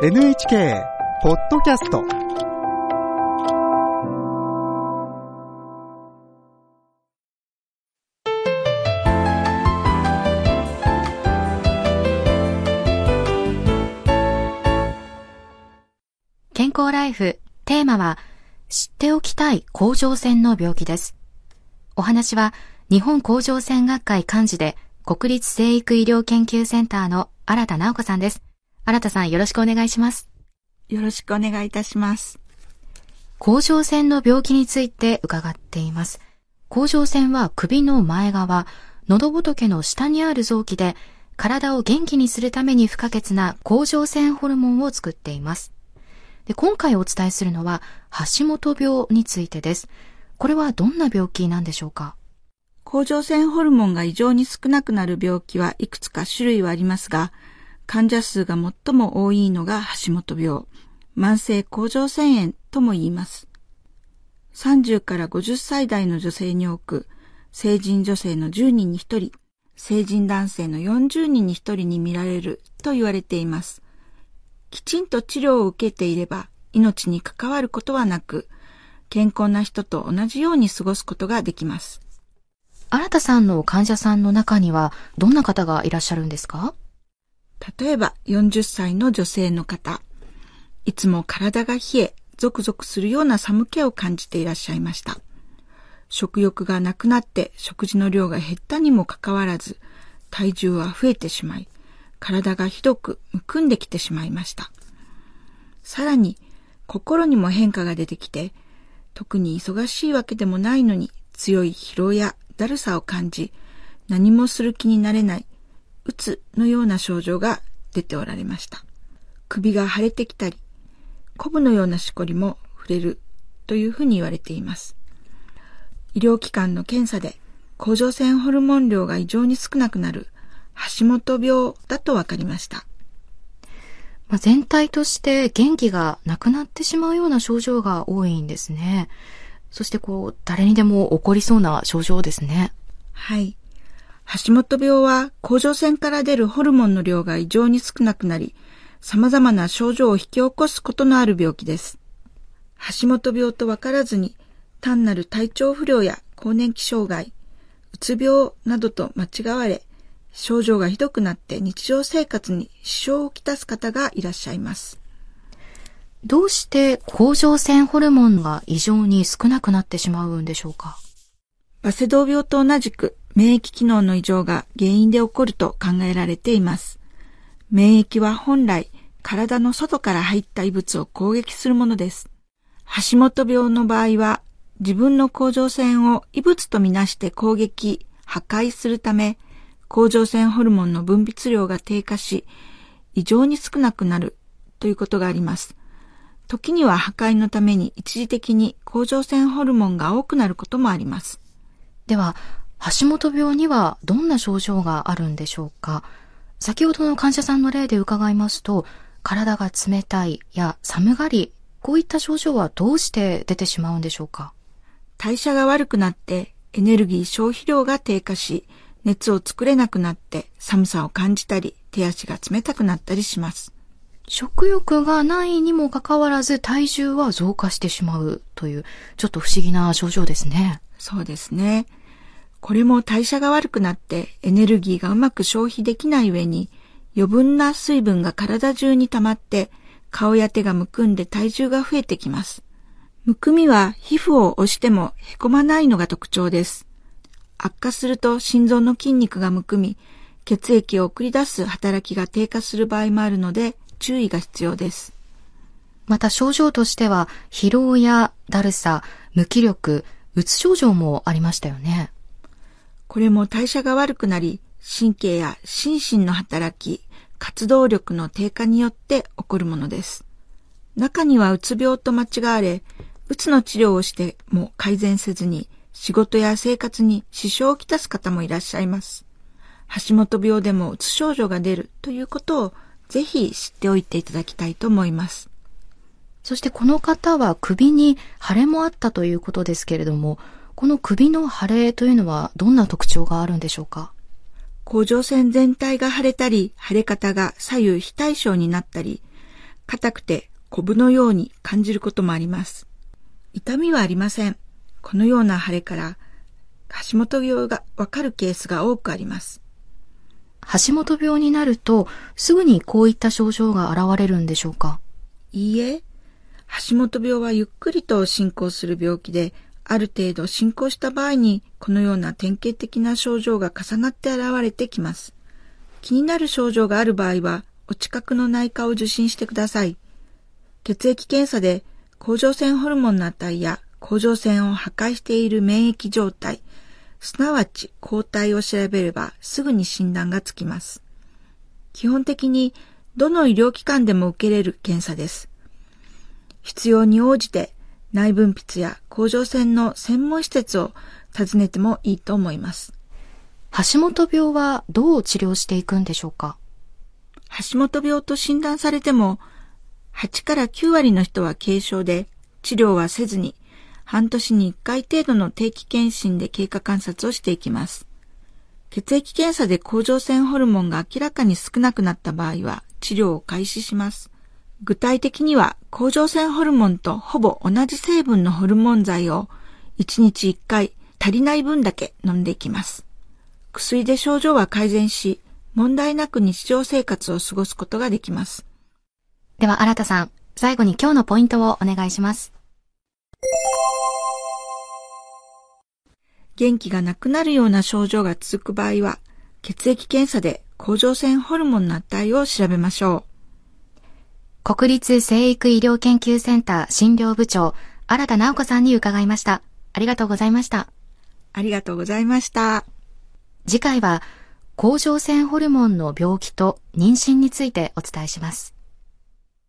NHK ポッドキャスト健康ライフテーマは知っておきたい甲状腺の病気です。お話は日本甲状腺学会幹事で国立生育医療研究センターの新田直子さんです。新田さんよろしくお願いします。よろしくお願いいたします。甲状腺の病気について伺っています。甲状腺は首の前側、喉仏の下にある臓器で、体を元気にするために不可欠な甲状腺ホルモンを作っています。で今回お伝えするのは、橋本病についてです。これはどんな病気なんでしょうか？甲状腺ホルモンが異常に少なくなる病気はいくつか種類はありますが、患者数が最も多いのが橋本病、慢性甲状腺炎とも言います。30から50歳代の女性に多く、成人女性の10人に1人、成人男性の40人に1人に見られると言われています。きちんと治療を受けていれば命に関わることはなく、健康な人と同じように過ごすことができます。新田さんの患者さんの中にはどんな方がいらっしゃるんですか？例えば40歳の女性の方、いつも体が冷え、ゾクゾクするような寒気を感じていらっしゃいました。食欲がなくなって食事の量が減ったにもかかわらず、体重は増えてしまい、体がひどくむくんできてしまいました。さらに、心にも変化が出てきて、特に忙しいわけでもないのに強い疲労やだるさを感じ、何もする気になれない、うつのような症状が出ておられました。首が腫れてきたり、コブのようなしこりも触れるというふうに言われています。医療機関の検査で甲状腺ホルモン量が異常に少なくなる橋本病だと分かりました。まあ、全体として元気がなくなってしまうような症状が多いんですね。そしてこう、誰にでも起こりそうな症状ですね。はい。橋本病は甲状腺から出るホルモンの量が異常に少なくなり、様々な症状を引き起こすことのある病気です。橋本病と分からずに、単なる体調不良や更年期障害、うつ病などと間違われ、症状がひどくなって日常生活に支障をきたす方がいらっしゃいます。どうして甲状腺ホルモンが異常に少なくなってしまうんでしょうか？バセドウ病と同じく免疫機能の異常が原因で起こると考えられています。免疫は本来体の外から入った異物を攻撃するものです。橋本病の場合は自分の甲状腺を異物とみなして攻撃、破壊するため甲状腺ホルモンの分泌量が低下し異常に少なくなるということがあります。時には破壊のために一時的に甲状腺ホルモンが多くなることもあります。では、橋本病にはどんな症状があるんでしょうか？先ほどの患者さんの例で伺いますと、体が冷たいや寒がり、こういった症状はどうして出てしまうんでしょうか？代謝が悪くなってエネルギー消費量が低下し、熱を作れなくなって寒さを感じたり、手足が冷たくなったりします。食欲がないにもかかわらず体重は増加してしまうという、ちょっと不思議な症状ですね。そうですね。これも代謝が悪くなってエネルギーがうまく消費できない上に余分な水分が体中に溜まって顔や手がむくんで体重が増えてきます。むくみは皮膚を押してもへこまないのが特徴です。悪化すると心臓の筋肉がむくみ、血液を送り出す働きが低下する場合もあるので注意が必要です。また症状としては疲労やだるさ、無気力、うつ症状もありましたよね。これも代謝が悪くなり、神経や心身の働き、活動力の低下によって起こるものです。中にはうつ病と間違われ、うつの治療をしても改善せずに、仕事や生活に支障をきたす方もいらっしゃいます。橋本病でもうつ症状が出るということをぜひ知っておいていただきたいと思います。そしてこの方は首に腫れもあったということですけれども、この首の腫れというのはどんな特徴があるんでしょうか？甲状腺全体が腫れたり、腫れ方が左右非対称になったり、硬くてコブのように感じることもあります。痛みはありません。このような腫れから橋本病がわかるケースが多くあります。橋本病になると、すぐにこういった症状が現れるんでしょうか？いいえ、橋本病はゆっくりと進行する病気で、ある程度進行した場合に、このような典型的な症状が重なって現れてきます。気になる症状がある場合は、お近くの内科を受診してください。血液検査で、甲状腺ホルモンの値や甲状腺を破壊している免疫状態、すなわち抗体を調べればすぐに診断がつきます。基本的にどの医療機関でも受けれる検査です。必要に応じて内分泌や甲状腺の専門施設を訪ねてもいいと思います。橋本病はどう治療していくんでしょうか？橋本病と診断されても8から9割の人は軽症で治療はせずに半年に1回程度の定期検診で経過観察をしていきます。血液検査で甲状腺ホルモンが明らかに少なくなった場合は治療を開始します。具体的には甲状腺ホルモンとほぼ同じ成分のホルモン剤を1日1回足りない分だけ飲んでいきます。薬で症状は改善し、問題なく日常生活を過ごすことができます。では、新田さん、最後に今日のポイントをお願いします。元気がなくなるような症状が続く場合は、血液検査で甲状腺ホルモンの値を調べましょう。国立生育医療研究センター診療部長、新田直子さんに伺いました。ありがとうございました。ありがとうございました。次回は、甲状腺ホルモンの病気と妊娠についてお伝えします。